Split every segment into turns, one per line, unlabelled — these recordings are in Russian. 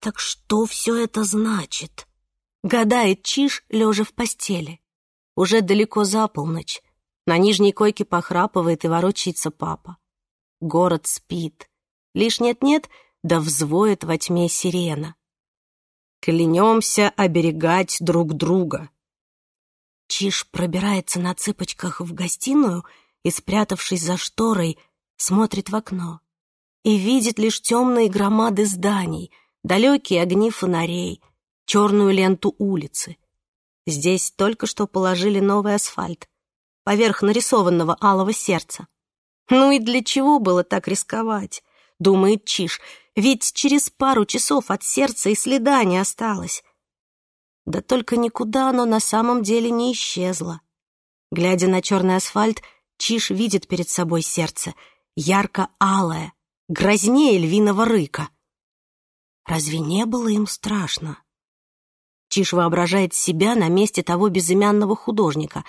Так что все это значит? Гадает Чиж, лежа в постели. Уже далеко за полночь. На нижней койке похрапывает и ворочается папа. Город спит. Лишь нет-нет, да взвоет во тьме сирена. Клянемся оберегать друг друга. Чиж пробирается на цыпочках в гостиную и, спрятавшись за шторой, смотрит в окно и видит лишь темные громады зданий — далекие огни фонарей, черную ленту улицы. Здесь только что положили новый асфальт поверх нарисованного алого сердца. Ну и для чего было так рисковать? Думает Чиш, ведь через пару часов от сердца и следа не осталось. Да только никуда оно на самом деле не исчезло. Глядя на черный асфальт, Чиш видит перед собой сердце, ярко-алое, грознее львиного рыка — Разве не было им страшно? Чиж воображает себя на месте того безымянного художника.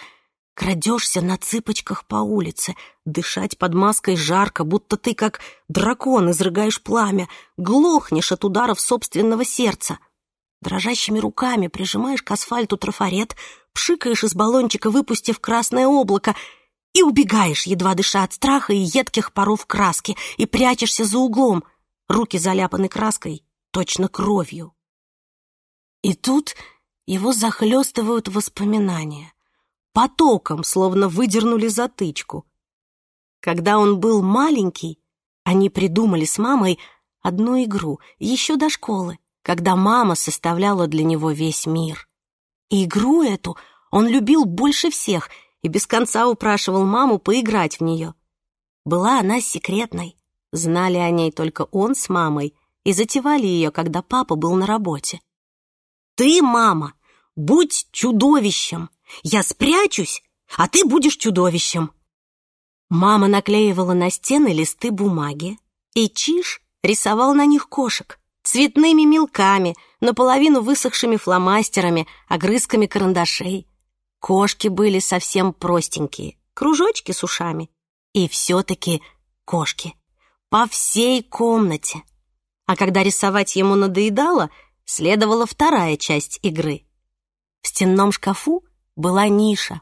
Крадешься на цыпочках по улице, дышать под маской жарко, будто ты как дракон изрыгаешь пламя, глохнешь от ударов собственного сердца. Дрожащими руками прижимаешь к асфальту трафарет, пшикаешь из баллончика, выпустив красное облако, и убегаешь, едва дыша от страха и едких паров краски, и прячешься за углом. Руки заляпаны краской, точно кровью. И тут его захлестывают воспоминания. Потоком, словно выдернули затычку. Когда он был маленький, они придумали с мамой одну игру, еще до школы, когда мама составляла для него весь мир. И игру эту он любил больше всех и без конца упрашивал маму поиграть в нее. Была она секретной, знали о ней только он с мамой и затевали ее, когда папа был на работе. «Ты, мама, будь чудовищем! Я спрячусь, а ты будешь чудовищем!» Мама наклеивала на стены листы бумаги, и Чиж рисовал на них кошек цветными мелками, наполовину высохшими фломастерами, огрызками карандашей. Кошки были совсем простенькие, кружочки с ушами. И все-таки кошки. По всей комнате. А когда рисовать ему надоедало, следовала вторая часть игры. В стенном шкафу была ниша.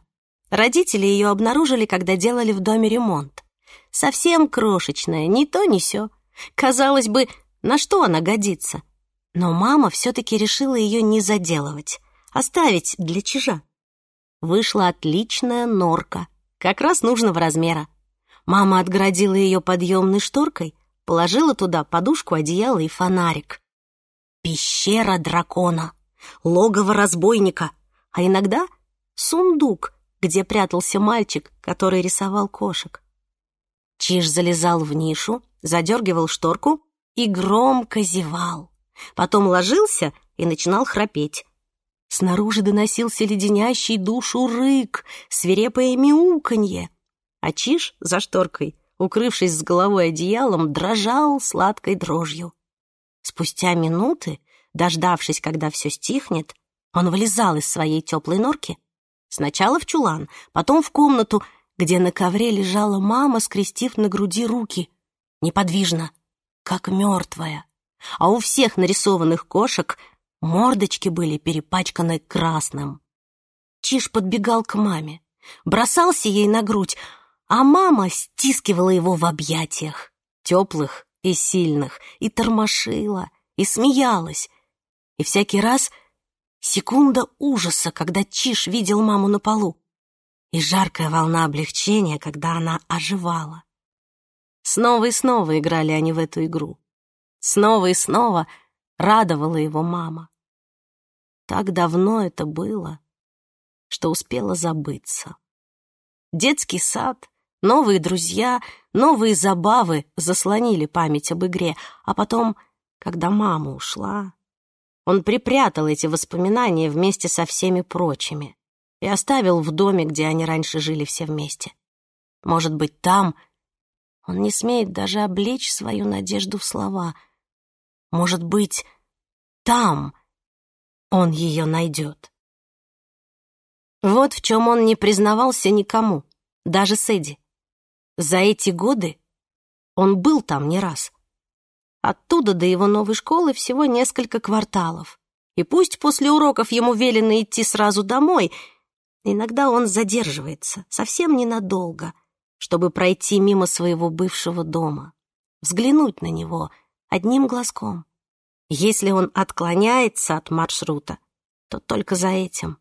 Родители ее обнаружили, когда делали в доме ремонт. Совсем крошечная, ни то, ни сё. Казалось бы, на что она годится? Но мама все-таки решила ее не заделывать, оставить для чижа. Вышла отличная норка, как раз нужного размера. Мама отгородила ее подъемной шторкой, положила туда подушку, одеяло и фонарик. Пещера дракона, логово разбойника, а иногда сундук, где прятался мальчик, который рисовал кошек. Чиж залезал в нишу, задергивал шторку и громко зевал. Потом ложился и начинал храпеть. Снаружи доносился леденящий душу рык, свирепое мяуканье. А Чиж за шторкой — укрывшись с головой одеялом, дрожал сладкой дрожью. Спустя минуты, дождавшись, когда все стихнет, он вылезал из своей теплой норки. Сначала в чулан, потом в комнату, где на ковре лежала мама, скрестив на груди руки. Неподвижно, как мертвая. А у всех нарисованных кошек мордочки были перепачканы красным. Чиж подбегал к маме, бросался ей на грудь, а мама стискивала его в объятиях, теплых и сильных, и тормошила, и смеялась. И всякий раз секунда ужаса, когда Чиш видел маму на полу, и жаркая волна облегчения, когда она оживала. Снова и снова играли они в эту игру. Снова и снова радовала его мама. Так давно это было, что успела забыться. Детский сад, Новые друзья, новые забавы заслонили память об игре, а потом, когда мама ушла, он припрятал эти воспоминания вместе со всеми прочими и оставил в доме, где они раньше жили все вместе. Может быть, там он не смеет даже облечь свою надежду в слова. Может быть, там он ее найдет. Вот в чем он не признавался никому, даже Сэдди. За эти годы он был там не раз. Оттуда до его новой школы всего несколько кварталов. И пусть после уроков ему велено идти сразу домой, иногда он задерживается, совсем ненадолго, чтобы пройти мимо своего бывшего дома, взглянуть на него одним глазком. Если он отклоняется от маршрута, то только за этим.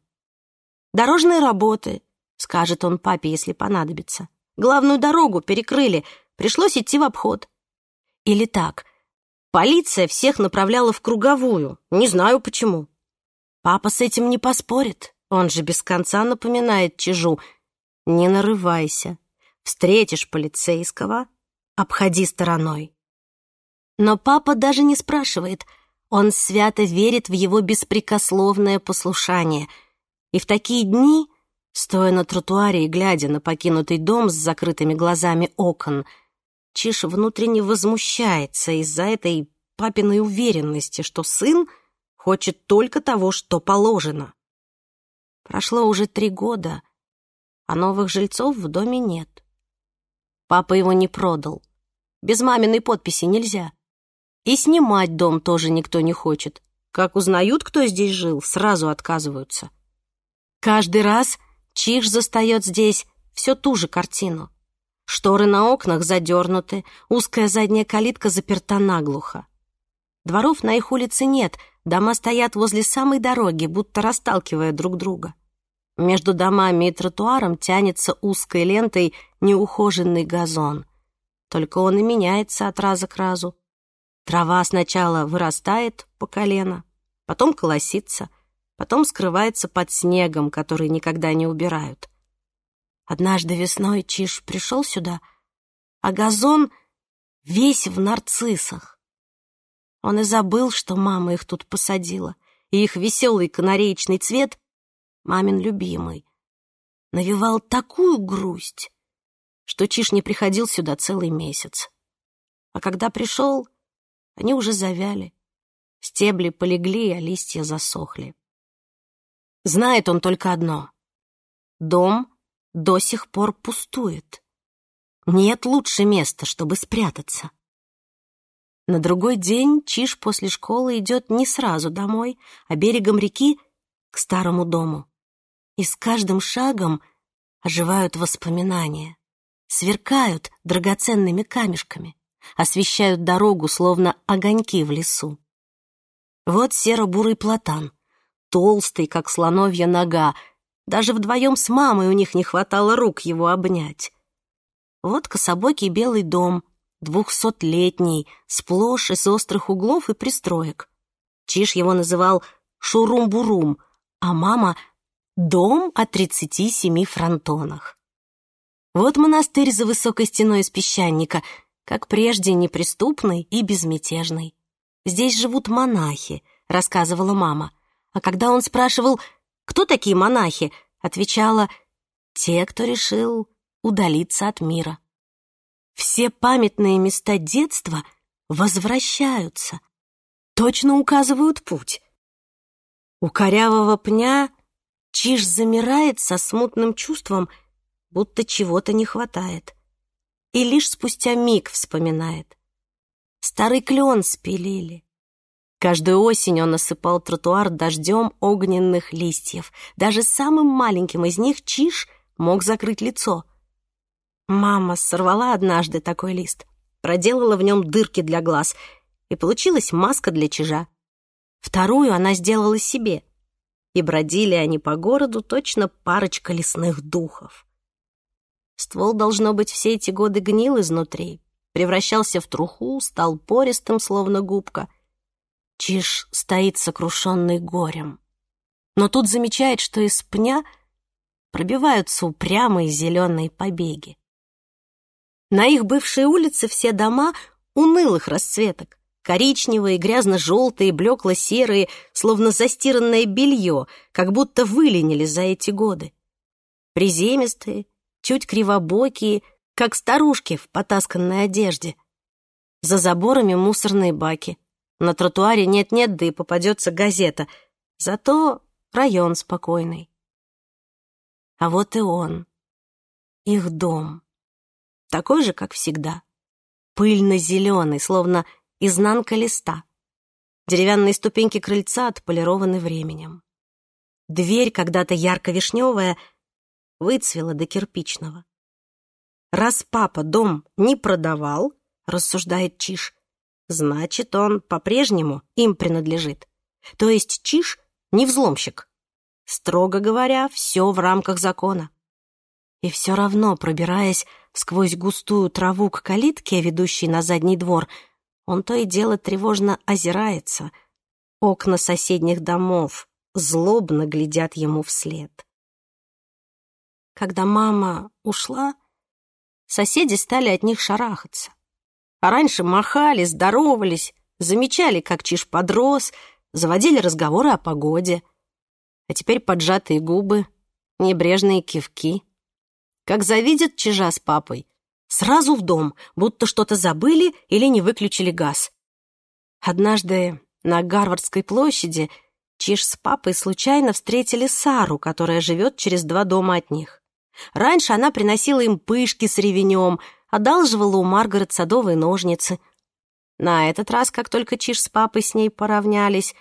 «Дорожные работы», — скажет он папе, если понадобится. Главную дорогу перекрыли, пришлось идти в обход. Или так. Полиция всех направляла в круговую, не знаю почему. Папа с этим не поспорит, он же без конца напоминает чижу. Не нарывайся. Встретишь полицейского, обходи стороной. Но папа даже не спрашивает. Он свято верит в его беспрекословное послушание. И в такие дни стоя на тротуаре и глядя на покинутый дом с закрытыми глазами окон. Чиш внутренне возмущается из-за этой папиной уверенности, что сын хочет только того, что положено. Прошло уже три года, а новых жильцов в доме нет. Папа его не продал. Без маминой подписи нельзя. И снимать дом тоже никто не хочет. Как узнают, кто здесь жил, сразу отказываются. Каждый раз Чиж застает здесь все ту же картину. Шторы на окнах задернуты, узкая задняя калитка заперта наглухо. Дворов на их улице нет, дома стоят возле самой дороги, будто расталкивая друг друга. Между домами и тротуаром тянется узкой лентой неухоженный газон. Только он и меняется от раза к разу. Трава сначала вырастает по колено, потом колосится — потом скрывается под снегом, который никогда не убирают. Однажды весной Чиж пришел сюда, а газон весь в нарциссах. Он и забыл, что мама их тут посадила, и их веселый канареечный цвет, мамин любимый, навевал такую грусть, что Чиж не приходил сюда целый месяц. А когда пришел, они уже завяли, стебли полегли, а листья засохли. Знает он только одно. Дом до сих пор пустует. Нет лучше места, чтобы спрятаться. На другой день Чиж после школы идет не сразу домой, а берегом реки к старому дому. И с каждым шагом оживают воспоминания, сверкают драгоценными камешками, освещают дорогу, словно огоньки в лесу. Вот серо-бурый платан, толстый, как слоновья нога. Даже вдвоем с мамой у них не хватало рук его обнять. Вот кособокий белый дом, двухсотлетний, сплошь из острых углов и пристроек. Чиж его называл «шурум-бурум», а мама — «дом о тридцати семи фронтонах». Вот монастырь за высокой стеной из песчаника, как прежде неприступный и безмятежный. «Здесь живут монахи», — рассказывала мама. А когда он спрашивал, кто такие монахи, отвечала «те, кто решил удалиться от мира». Все памятные места детства возвращаются, точно указывают путь. У корявого пня Чиж замирает со смутным чувством, будто чего-то не хватает. И лишь спустя миг вспоминает. Старый клен спилили, Каждую осень он насыпал тротуар дождем огненных листьев. Даже самым маленьким из них чиж мог закрыть лицо. Мама сорвала однажды такой лист, проделала в нем дырки для глаз, и получилась маска для чижа. Вторую она сделала себе. И бродили они по городу точно парочка лесных духов. Ствол, должно быть, все эти годы гнил изнутри, превращался в труху, стал пористым, словно губка — Чиж стоит сокрушенный горем. Но тут замечает, что из пня пробиваются упрямые зеленые побеги. На их бывшей улице все дома унылых расцветок. Коричневые, грязно-желтые, блекло-серые, словно застиранное белье, как будто выленили за эти годы. Приземистые, чуть кривобокие, как старушки в потасканной одежде. За заборами мусорные баки — на тротуаре нет-нет, да и попадется газета. Зато район спокойный. А вот и он. Их дом. Такой же, как всегда. Пыльно-зеленый, словно изнанка листа. Деревянные ступеньки крыльца отполированы временем. Дверь, когда-то ярко-вишневая, выцвела до кирпичного. Раз папа дом не продавал, рассуждает Чиш, Значит, он по-прежнему им принадлежит. То есть Чиш не взломщик. Строго говоря, все в рамках закона. И все равно, пробираясь сквозь густую траву к калитке, ведущей на задний двор, он то и дело тревожно озирается. Окна соседних домов злобно глядят ему вслед. Когда мама ушла, соседи стали от них шарахаться. А раньше махали, здоровались, замечали, как Чиж подрос, заводили разговоры о погоде. А теперь поджатые губы, небрежные кивки. Как завидят Чижа с папой, сразу в дом, будто что-то забыли или не выключили газ. Однажды на Гарвардской площади Чиж с папой случайно встретили Сару, которая живет через два дома от них. Раньше она приносила им пышки с ревенем — одалживала у Маргарет садовые ножницы. На этот раз, как только Чиж с папой с ней поравнялись,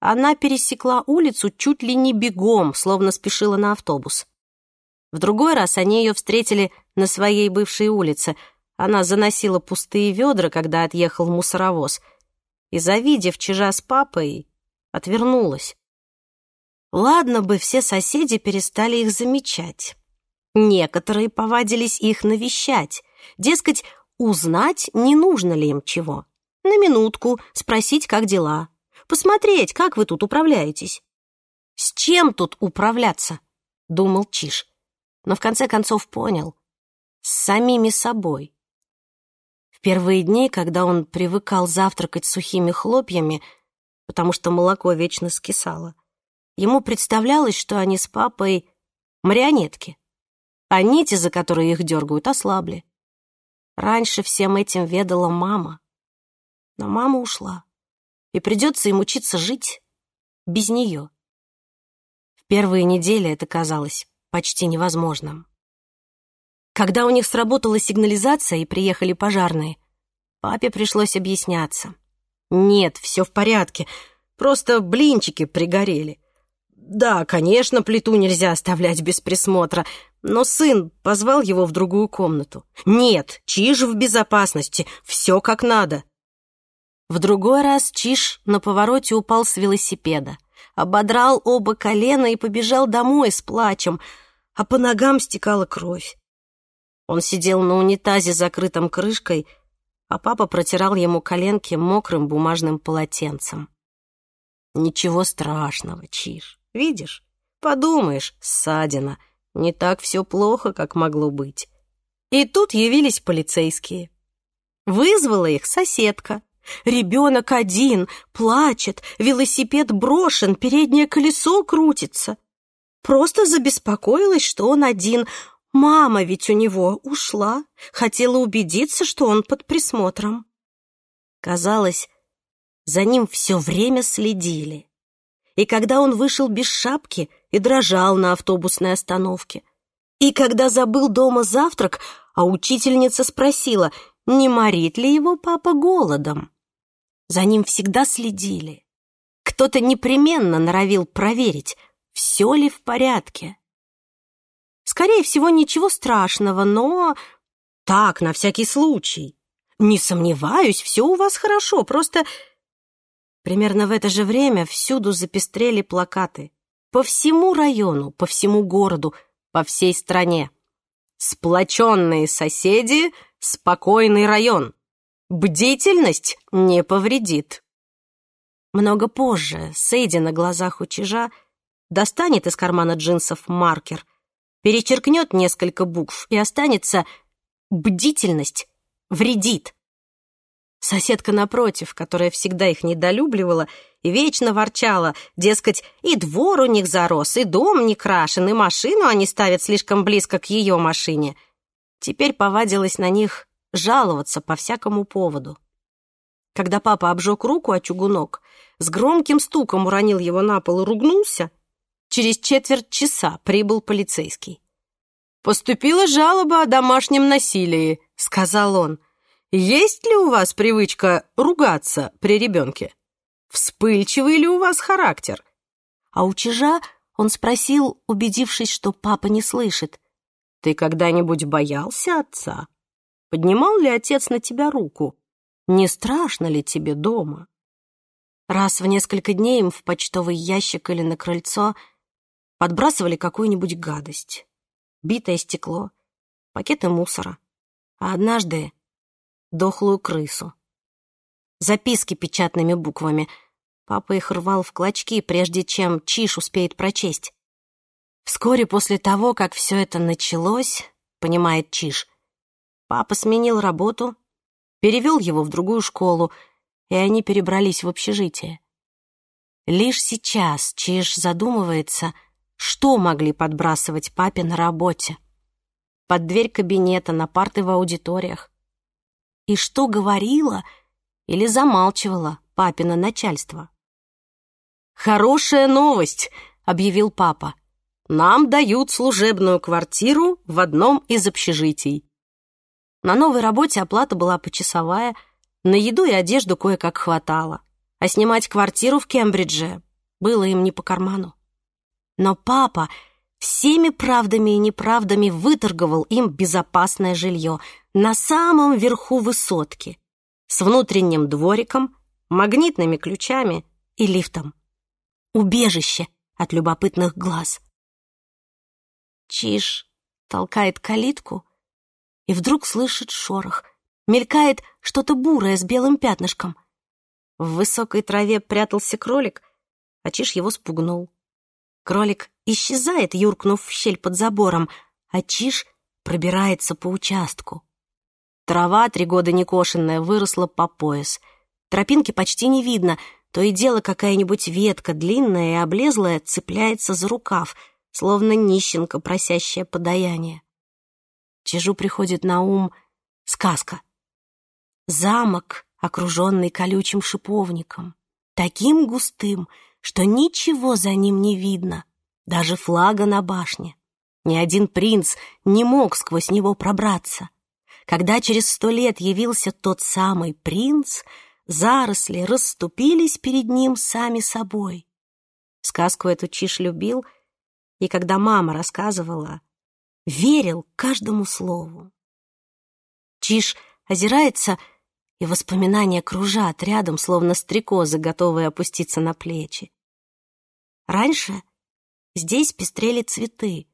она пересекла улицу чуть ли не бегом, словно спешила на автобус. В другой раз они ее встретили на своей бывшей улице. Она заносила пустые ведра, когда отъехал мусоровоз, и, завидев Чижа с папой, отвернулась. Ладно бы все соседи перестали их замечать. Некоторые повадились их навещать. Дескать, узнать, не нужно ли им чего. На минутку спросить, как дела. Посмотреть, как вы тут управляетесь. «С чем тут управляться?» — думал Чиш. Но в конце концов понял. С самими собой. В первые дни, когда он привыкал завтракать сухими хлопьями, потому что молоко вечно скисало, ему представлялось, что они с папой марионетки, а нити, за которые их дергают, ослабли. Раньше всем этим ведала мама. Но мама ушла, и придется им учиться жить без нее. В первые недели это казалось почти невозможным. Когда у них сработала сигнализация и приехали пожарные, папе пришлось объясняться. «Нет, все в порядке, просто блинчики пригорели». Да, конечно, плиту нельзя оставлять без присмотра, но сын позвал его в другую комнату. Нет, Чиж в безопасности, все как надо. В другой раз Чиж на повороте упал с велосипеда, ободрал оба колена и побежал домой с плачем, а по ногам стекала кровь. Он сидел на унитазе, закрытом крышкой, а папа протирал ему коленки мокрым бумажным полотенцем. «Ничего страшного, Чиж. Видишь? Подумаешь, ссадина. Не так все плохо, как могло быть. И тут явились полицейские. Вызвала их соседка. Ребенок один, плачет, велосипед брошен, переднее колесо крутится. Просто забеспокоилась, что он один. Мама ведь у него ушла, хотела убедиться, что он под присмотром. Казалось, за ним все время следили и когда он вышел без шапки и дрожал на автобусной остановке, и когда забыл дома завтрак, а учительница спросила, не морит ли его папа голодом. За ним всегда следили. Кто-то непременно норовил проверить, все ли в порядке. Скорее всего, ничего страшного, но... Так, на всякий случай. Не сомневаюсь, все у вас хорошо, просто Примерно в это же время всюду запестрели плакаты. По всему району, по всему городу, по всей стране. Сплоченные соседи, спокойный район. Бдительность не повредит. Много позже Сейди на глазах у чижа достанет из кармана джинсов маркер, перечеркнет несколько букв и останется «Бдительность вредит». Соседка напротив, которая всегда их недолюбливала и вечно ворчала, дескать, и двор у них зарос, и дом не крашен, и машину они ставят слишком близко к ее машине, теперь повадилась на них жаловаться по всякому поводу. Когда папа обжег руку о чугунок, с громким стуком уронил его на пол и ругнулся, через четверть часа прибыл полицейский. «Поступила жалоба о домашнем насилии», — сказал он, —
есть ли у вас привычка ругаться при ребенке? Вспыльчивый ли у вас характер?
А у чижа он спросил, убедившись, что папа не слышит.
Ты когда-нибудь боялся отца? Поднимал ли отец на тебя руку? Не страшно ли тебе дома?
Раз в несколько дней им в почтовый ящик или на крыльцо подбрасывали какую-нибудь гадость. Битое стекло, пакеты мусора. А однажды дохлую крысу. Записки печатными буквами. Папа их рвал в клочки, прежде чем Чиш успеет прочесть. Вскоре после того, как все это началось, понимает Чиш, папа сменил работу, перевел его в другую школу, и они перебрались в общежитие. Лишь сейчас Чиш задумывается, что могли подбрасывать папе на работе. Под дверь кабинета, на парты в аудиториях и что говорила или замалчивала папина начальство.
«Хорошая новость!» — объявил папа. «Нам дают служебную квартиру в одном из общежитий».
На новой работе оплата была почасовая, на еду и одежду кое-как хватало, а снимать квартиру в Кембридже было им не по карману. Но папа всеми правдами и неправдами выторговал им безопасное жилье на самом верху высотки с внутренним двориком, магнитными ключами и лифтом. Убежище от любопытных глаз. Чиж толкает калитку и вдруг слышит шорох. Мелькает что-то бурое с белым пятнышком. В высокой траве прятался кролик, а Чиж его спугнул. Кролик исчезает, юркнув в щель под забором, а Чиж пробирается по участку. Трава, три года некошенная, выросла по пояс. Тропинки почти не видно, то и дело какая-нибудь ветка длинная и облезлая цепляется за рукав, словно нищенка, просящая подаяние. Чижу приходит на ум сказка. Замок, окруженный колючим шиповником, таким густым — что ничего за ним не видно, даже флага на башне. Ни один принц не мог сквозь него пробраться. Когда через сто лет явился тот самый принц, заросли расступились перед ним сами собой. Сказку эту Чиш любил, и когда мама рассказывала, верил каждому слову. Чиш озирается — и воспоминания кружат рядом, словно стрекозы, готовые опуститься на плечи. Раньше здесь пестрели цветы.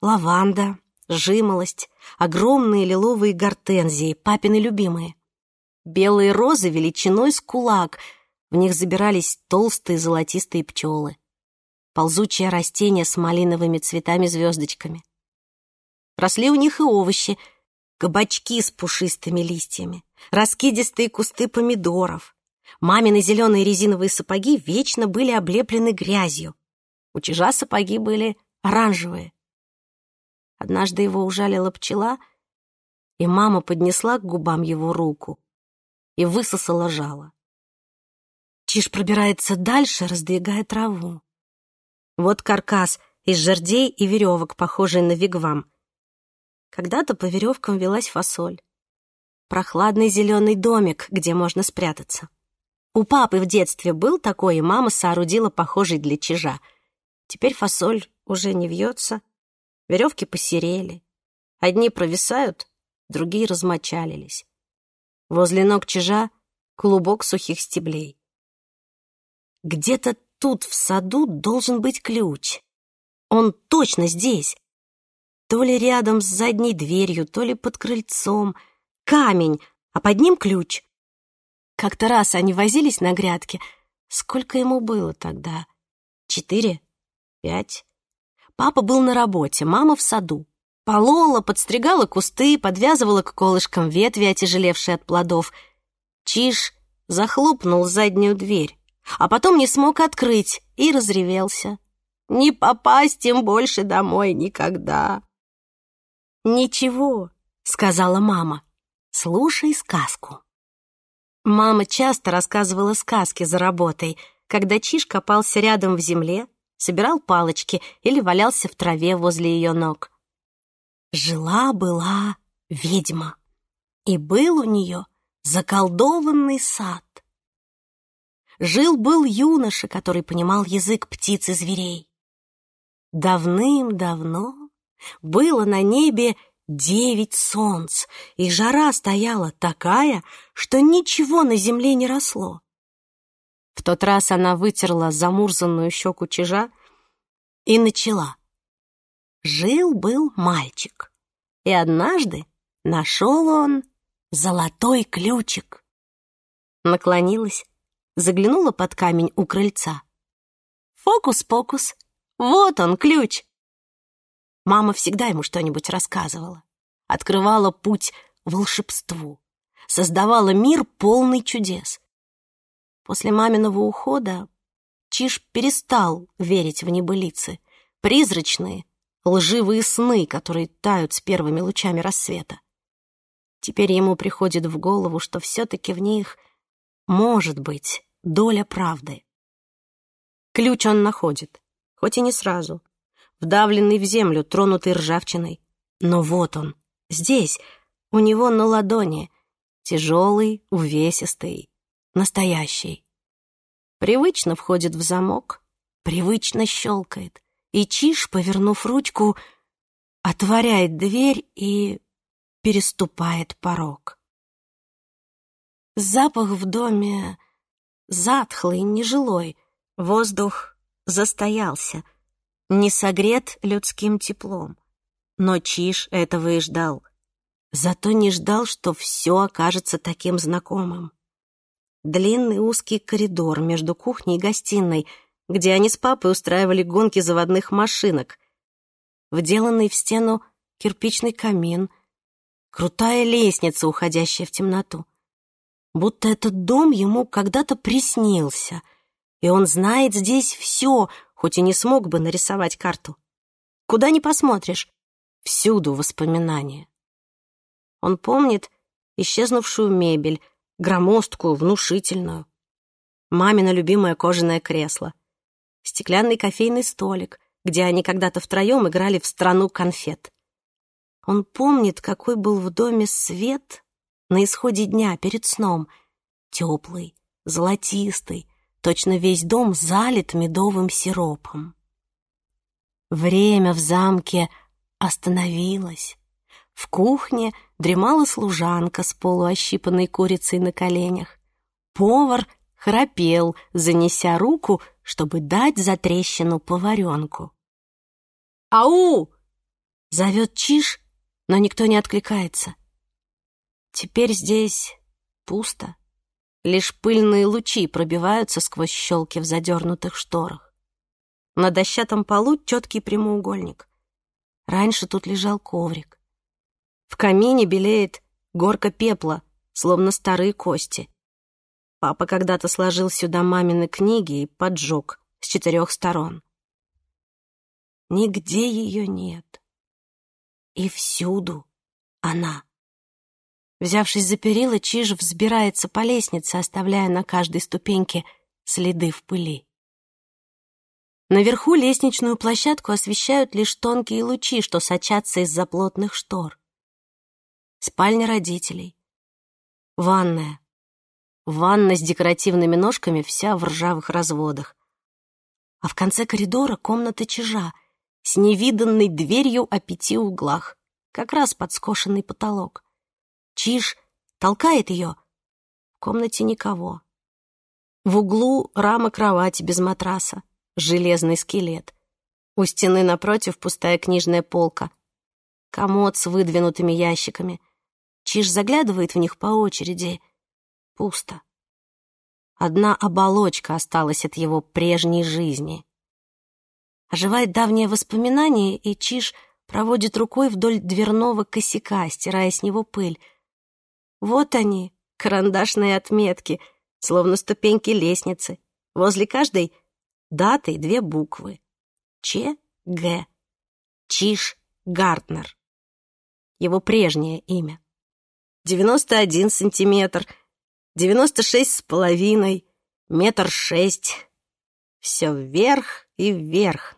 Лаванда, жимолость, огромные лиловые гортензии, папины любимые. Белые розы величиной с кулак, в них забирались толстые золотистые пчелы. ползучие растения с малиновыми цветами-звездочками. Росли у них и овощи — кабачки с пушистыми листьями, раскидистые кусты помидоров. Мамины зеленые резиновые сапоги вечно были облеплены грязью. У чижа сапоги были оранжевые. Однажды его ужалила пчела, и мама поднесла к губам его руку и высосала жало. Чиж пробирается дальше, раздвигая траву. Вот каркас из жердей и веревок, похожий на вигвам. Когда-то по веревкам велась фасоль. Прохладный зеленый домик, где можно спрятаться. У папы в детстве был такой, и мама соорудила похожий для чижа. Теперь фасоль уже не вьется, веревки посерели. Одни провисают, другие размочалились. Возле ног чижа клубок сухих стеблей. Где-то тут, в саду, должен быть ключ. Он точно здесь то ли рядом с задней дверью, то ли под крыльцом. Камень, а под ним ключ. Как-то раз они возились на грядке. Сколько ему было тогда? Четыре? Пять? Папа был на работе, мама в саду. Полола, подстригала кусты, подвязывала к колышкам ветви, отяжелевшие от плодов. Чиж захлопнул заднюю дверь, а потом не смог открыть и разревелся. «Не попасть им больше домой никогда!» «Ничего», — сказала мама. «Слушай сказку». Мама часто рассказывала сказки за работой, когда Чиж копался рядом в земле, собирал палочки или валялся в траве возле ее ног. Жила-была ведьма, и был у нее заколдованный сад. Жил-был юноша, который понимал язык птиц и зверей. Давным-давно было на небе девять солнц, и жара стояла такая, что ничего на земле не росло. В тот раз она вытерла замурзанную щеку чижа и начала. Жил-был мальчик, и однажды нашел он золотой ключик. Наклонилась, заглянула под камень у крыльца. Фокус-покус, вот он, ключ. Мама всегда ему что-нибудь рассказывала. Открывала путь волшебству. Создавала мир полный чудес. После маминого ухода Чиж перестал верить в небылицы, призрачные, лживые сны, которые тают с первыми лучами рассвета. Теперь ему приходит в голову, что все-таки в них может быть доля правды. Ключ он находит, хоть и не сразу вдавленный в землю, тронутый ржавчиной. Но вот он, здесь, у него на ладони, тяжелый, увесистый, настоящий. Привычно входит в замок, привычно щелкает, и чиж, повернув ручку, отворяет дверь и переступает порог. Запах в доме затхлый, нежилой, воздух застоялся, не согрет людским теплом. Но Чиш этого и ждал. Зато не ждал, что все окажется таким знакомым. Длинный узкий коридор между кухней и гостиной, где они с папой устраивали гонки заводных машинок, вделанный в стену кирпичный камин, крутая лестница, уходящая в темноту. Будто этот дом ему когда-то приснился, и он знает здесь все — хоть и не смог бы нарисовать карту. Куда ни посмотришь, всюду воспоминания. Он помнит исчезнувшую мебель, громоздкую, внушительную, мамино любимое кожаное кресло, стеклянный кофейный столик, где они когда-то втроем играли в страну конфет. Он помнит, какой был в доме свет на исходе дня перед сном, теплый, золотистый, Точно весь дом залит медовым сиропом. Время в замке остановилось. В кухне дремала служанка с полуощипанной курицей на коленях. Повар храпел, занеся руку, чтобы дать за трещину поваренку. «Ау!» — зовет Чиж, но никто не откликается. Теперь здесь пусто. Лишь пыльные лучи пробиваются сквозь щелки в задернутых шторах. На дощатом полу четкий прямоугольник. Раньше тут лежал коврик. В камине белеет горка пепла, словно старые кости. Папа когда-то сложил сюда мамины книги и поджег с четырех сторон. Нигде ее нет. И всюду она. Взявшись за перила, Чиж взбирается по лестнице, оставляя на каждой ступеньке следы в пыли. Наверху лестничную площадку освещают лишь тонкие лучи, что сочатся из-за плотных штор. Спальня родителей. Ванная. Ванна с декоративными ножками вся в ржавых разводах. А в конце коридора комната чижа с невиданной дверью о пяти углах, как раз подскошенный потолок. Чиж толкает ее. В комнате никого. В углу рама кровати без матраса, железный скелет. У стены напротив пустая книжная полка, комод с выдвинутыми ящиками. Чиж заглядывает в них по очереди. Пусто. Одна оболочка осталась от его прежней жизни. Оживает давнее воспоминание, и Чиж проводит рукой вдоль дверного косяка, стирая с него пыль — вот они, карандашные отметки, словно ступеньки лестницы. Возле каждой даты две буквы. Ч. Г. Чиш Гартнер. Его прежнее имя. 91 сантиметр, 96 с половиной, метр шесть. Все вверх и вверх.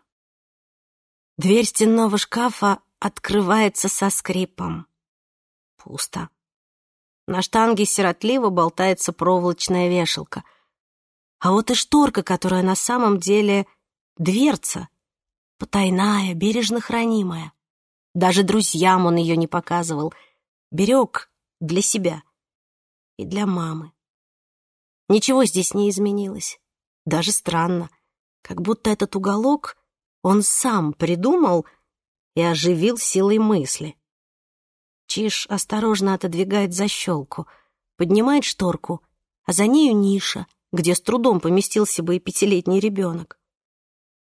Дверь стенного шкафа открывается со скрипом. Пусто. На штанге сиротливо болтается проволочная вешалка. А вот и шторка, которая на самом деле дверца, потайная, бережно хранимая. Даже друзьям он ее не показывал. Берег для себя и для мамы. Ничего здесь не изменилось. Даже странно. Как будто этот уголок он сам придумал и оживил силой мысли. Чиж осторожно отодвигает защелку, поднимает шторку, а за нею ниша, где с трудом поместился бы и пятилетний ребенок.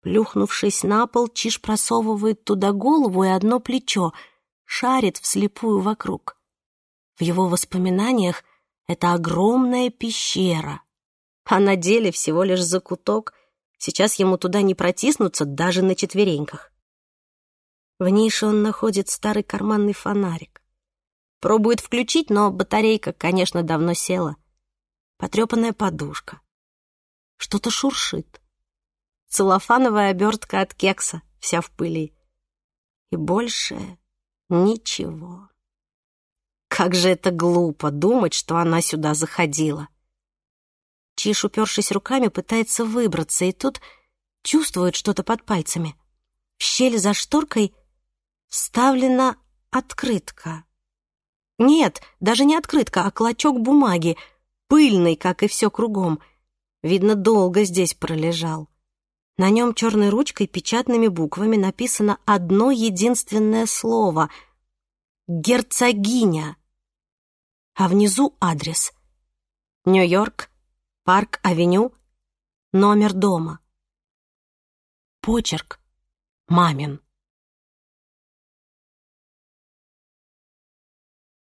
Плюхнувшись на пол, Чиж просовывает туда голову и одно плечо, шарит вслепую вокруг. В его воспоминаниях это огромная пещера, а на деле всего лишь закуток. Сейчас ему туда не протиснуться даже на четвереньках. В нише он находит старый карманный фонарик. Пробует включить, но батарейка, конечно, давно села. Потрепанная подушка. Что-то шуршит. Целлофановая обертка от кекса, вся в пыли. И больше ничего. Как же это глупо думать, что она сюда заходила. Чиш, упершись руками, пытается выбраться, и тут чувствует что-то под пальцами. В щель за шторкой вставлена открытка. Нет, даже не открытка, а клочок бумаги, пыльный, как и все кругом. Видно, долго здесь пролежал. На нем черной ручкой печатными буквами написано одно единственное слово — «Герцогиня». А внизу адрес. Нью-Йорк, Парк-авеню, номер дома. Почерк. Мамин.